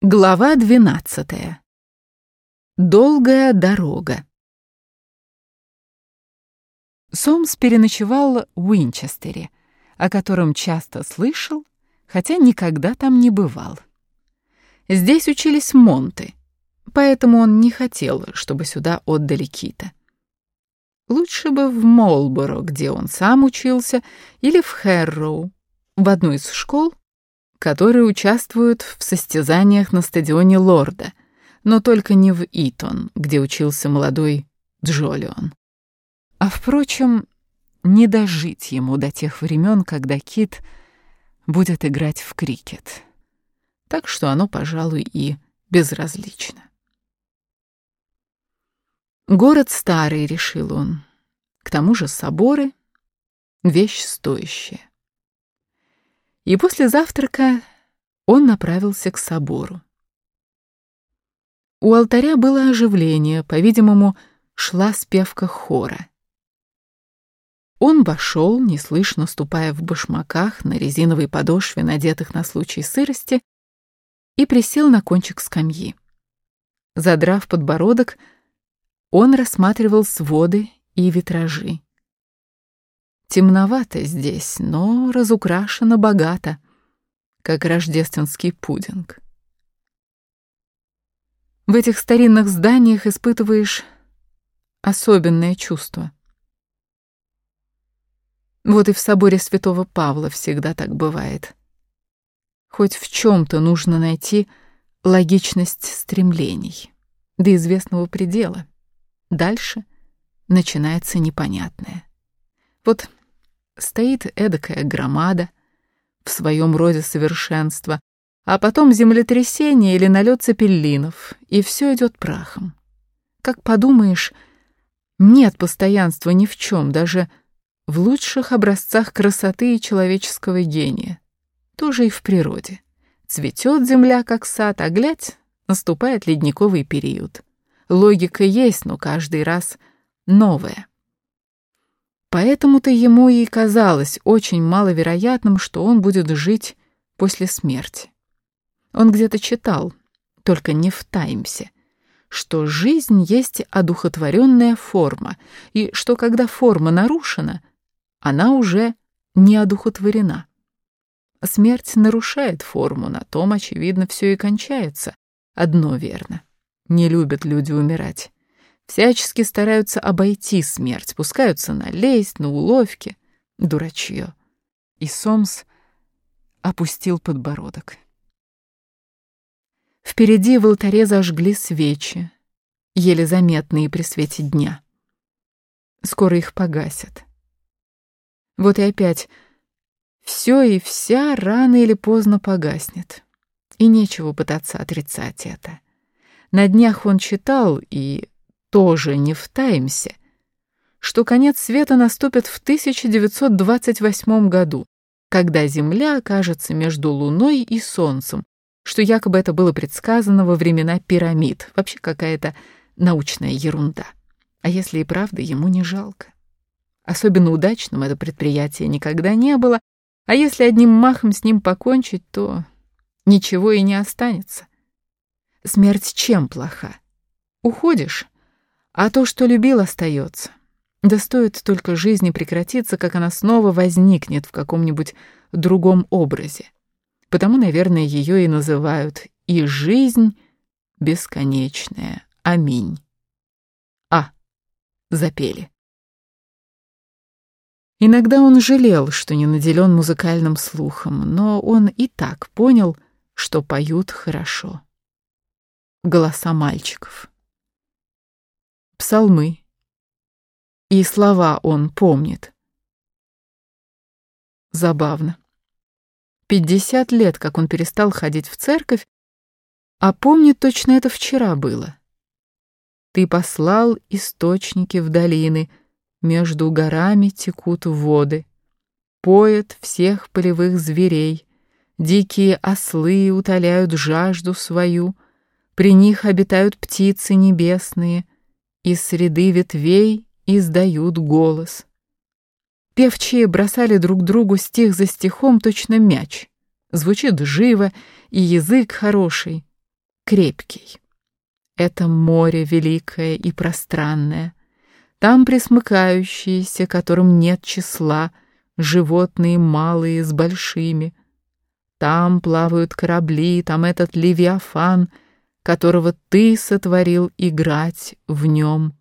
Глава двенадцатая. Долгая дорога. Сомс переночевал в Уинчестере, о котором часто слышал, хотя никогда там не бывал. Здесь учились Монты, поэтому он не хотел, чтобы сюда отдали Кита. Лучше бы в Молборо, где он сам учился, или в Хэрроу, в одну из школ, которые участвуют в состязаниях на стадионе Лорда, но только не в Итон, где учился молодой Джолион. А впрочем, не дожить ему до тех времен, когда Кит будет играть в крикет. Так что оно, пожалуй, и безразлично. Город старый, решил он. К тому же соборы — вещь стоящая и после завтрака он направился к собору. У алтаря было оживление, по-видимому, шла спевка хора. Он вошел, неслышно ступая в башмаках на резиновой подошве, надетых на случай сырости, и присел на кончик скамьи. Задрав подбородок, он рассматривал своды и витражи. Темновато здесь, но разукрашено богато, как рождественский пудинг. В этих старинных зданиях испытываешь особенное чувство. Вот и в соборе святого Павла всегда так бывает. Хоть в чем-то нужно найти логичность стремлений до известного предела. Дальше начинается непонятное. Вот стоит эдакая громада в своем роде совершенства, а потом землетрясение или налет цепеллинов, и все идет прахом. Как подумаешь, нет постоянства ни в чем, даже в лучших образцах красоты и человеческого гения. Тоже и в природе. Цветет земля, как сад, а глядь, наступает ледниковый период. Логика есть, но каждый раз новая. Поэтому-то ему и казалось очень маловероятным, что он будет жить после смерти. Он где-то читал, только не в Таймсе, что жизнь есть одухотворенная форма, и что когда форма нарушена, она уже не одухотворена. Смерть нарушает форму, на том, очевидно, все и кончается. Одно верно. Не любят люди умирать. Всячески стараются обойти смерть, пускаются на лесть, на уловки. Дурачье. И Сомс опустил подбородок. Впереди в алтаре зажгли свечи, еле заметные при свете дня. Скоро их погасят. Вот и опять все и вся рано или поздно погаснет. И нечего пытаться отрицать это. На днях он читал, и тоже не в что конец света наступит в 1928 году, когда Земля окажется между Луной и Солнцем, что якобы это было предсказано во времена пирамид, вообще какая-то научная ерунда. А если и правда, ему не жалко. Особенно удачным это предприятие никогда не было, а если одним махом с ним покончить, то ничего и не останется. Смерть чем плоха? Уходишь, а то, что любил, остается. Да стоит только жизни прекратиться, как она снова возникнет в каком-нибудь другом образе. Потому, наверное, ее и называют «И жизнь бесконечная. Аминь». А. Запели. Иногда он жалел, что не наделен музыкальным слухом, но он и так понял, что поют хорошо. Голоса мальчиков псалмы. И слова он помнит. Забавно. Пятьдесят лет, как он перестал ходить в церковь, а помнит точно это вчера было. Ты послал источники в долины, между горами текут воды, поят всех полевых зверей, дикие ослы утоляют жажду свою, при них обитают птицы небесные — из среды ветвей издают голос. Певчие бросали друг другу стих за стихом точно мяч. Звучит живо, и язык хороший, крепкий. Это море великое и пространное. Там присмыкающиеся, которым нет числа, животные малые с большими. Там плавают корабли, там этот Левиафан, которого ты сотворил играть в нем.